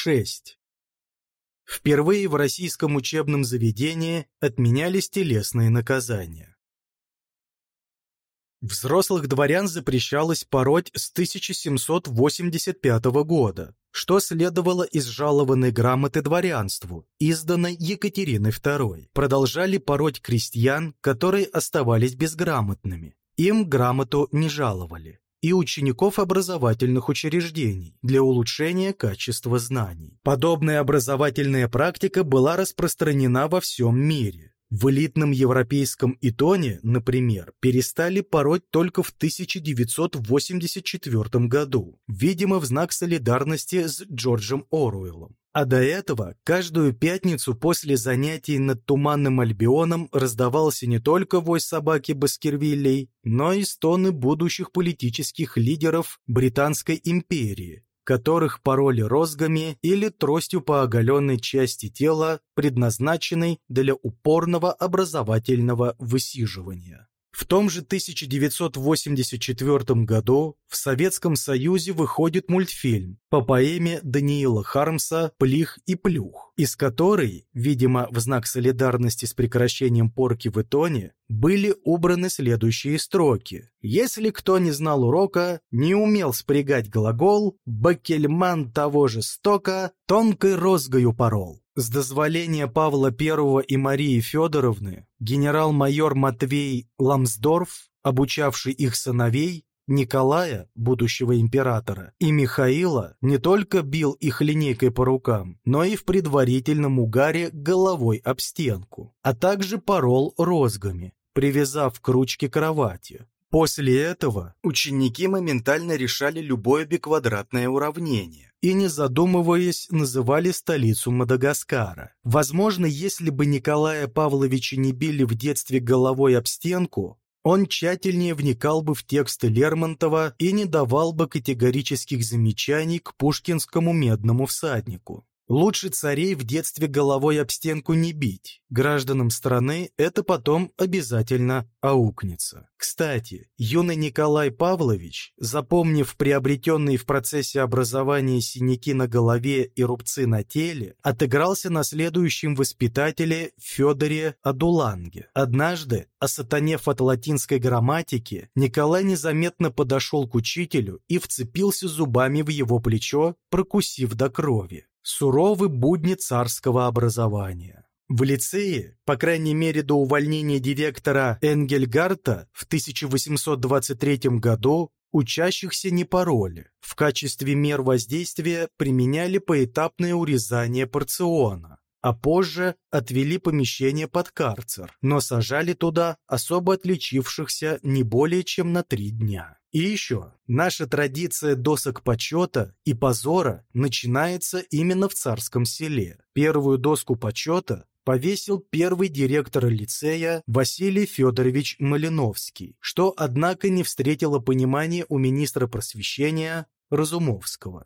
6. Впервые в российском учебном заведении отменялись телесные наказания. Взрослых дворян запрещалось пороть с 1785 года, что следовало из жалованной грамоты дворянству, изданной Екатериной II. Продолжали пороть крестьян, которые оставались безграмотными. Им грамоту не жаловали и учеников образовательных учреждений для улучшения качества знаний. Подобная образовательная практика была распространена во всем мире. В элитном европейском итоне, например, перестали пороть только в 1984 году, видимо, в знак солидарности с Джорджем Оруэллом. А до этого каждую пятницу после занятий над Туманным Альбионом раздавался не только вой собаки Баскервиллей, но и стоны будущих политических лидеров Британской империи, которых пороли розгами или тростью по оголенной части тела, предназначенной для упорного образовательного высиживания. В том же 1984 году в Советском Союзе выходит мультфильм по поэме Даниила Хармса «Плих и плюх», из которой, видимо, в знак солидарности с прекращением порки в Итоне, были убраны следующие строки. Если кто не знал урока, не умел спрягать глагол, бакельман того же стока тонкой розгою порол. С дозволения Павла I и Марии Федоровны генерал-майор Матвей Ламсдорф, обучавший их сыновей, Николая, будущего императора, и Михаила не только бил их линейкой по рукам, но и в предварительном угаре головой об стенку, а также порол розгами, привязав к ручке кровати. После этого ученики моментально решали любое биквадратное уравнение и, не задумываясь, называли столицу Мадагаскара. Возможно, если бы Николая Павловича не били в детстве головой об стенку, он тщательнее вникал бы в тексты Лермонтова и не давал бы категорических замечаний к пушкинскому медному всаднику. Лучше царей в детстве головой об стенку не бить. Гражданам страны это потом обязательно аукнется. Кстати, юный Николай Павлович, запомнив приобретенные в процессе образования синяки на голове и рубцы на теле, отыгрался на следующем воспитателе Федоре Адуланге. Однажды, осатанев от латинской грамматики, Николай незаметно подошел к учителю и вцепился зубами в его плечо, прокусив до крови суровы будни царского образования. В лицее, по крайней мере до увольнения директора Энгельгарта в 1823 году, учащихся не пароли. В качестве мер воздействия применяли поэтапное урезание порциона, а позже отвели помещение под карцер, но сажали туда особо отличившихся не более чем на три дня. И еще, наша традиция досок почета и позора начинается именно в царском селе. Первую доску почета повесил первый директор лицея Василий Федорович Малиновский, что, однако, не встретило понимания у министра просвещения Разумовского.